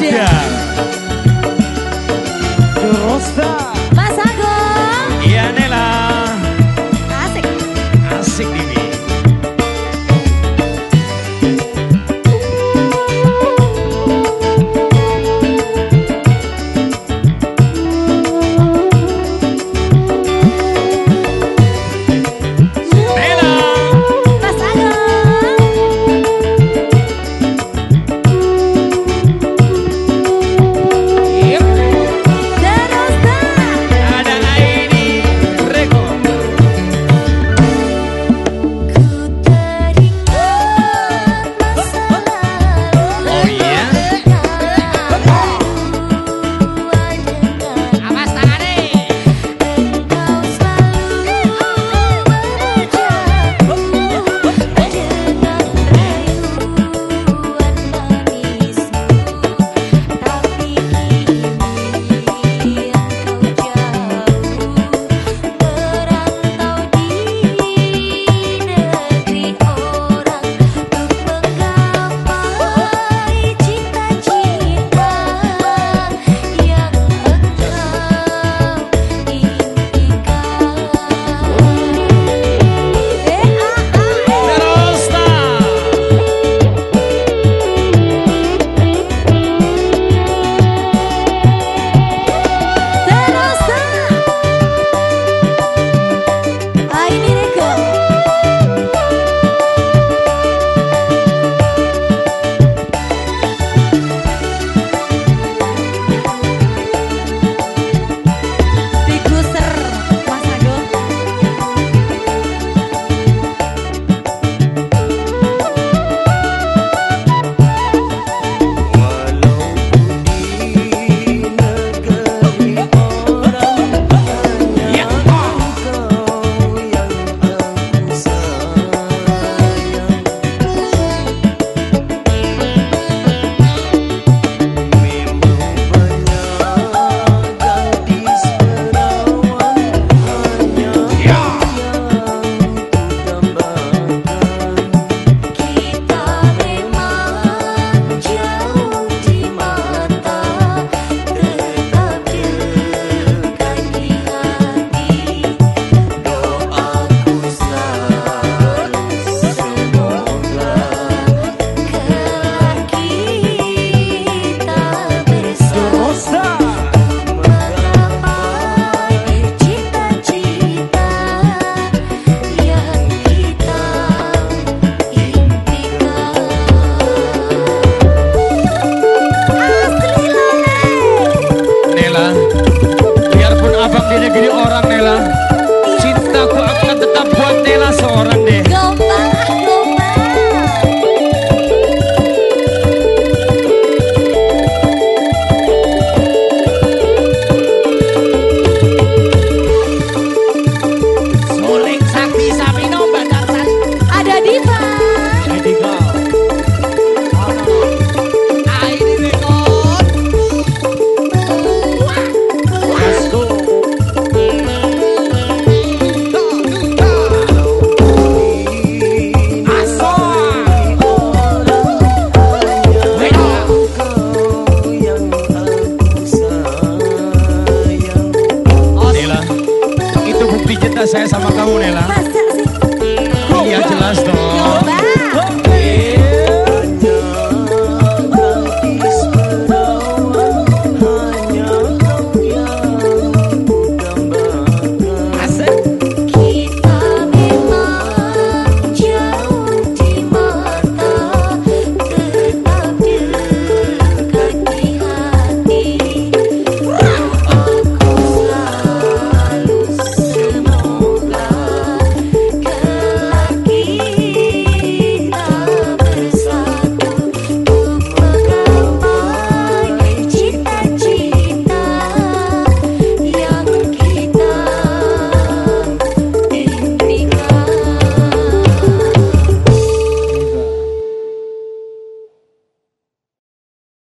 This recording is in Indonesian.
Yeah. orang deh kita saya sama kamu Nela. Iya jelas dong.